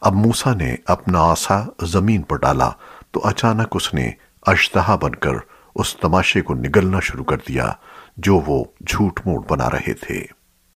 اب موسیٰ نے اپنا آسا زمین پر ڈالا تو اچانک اس نے اشتہا بن کر اس تماشے کو نگلنا شروع کر دیا جو وہ جھوٹ موٹ بنا رہے تھے۔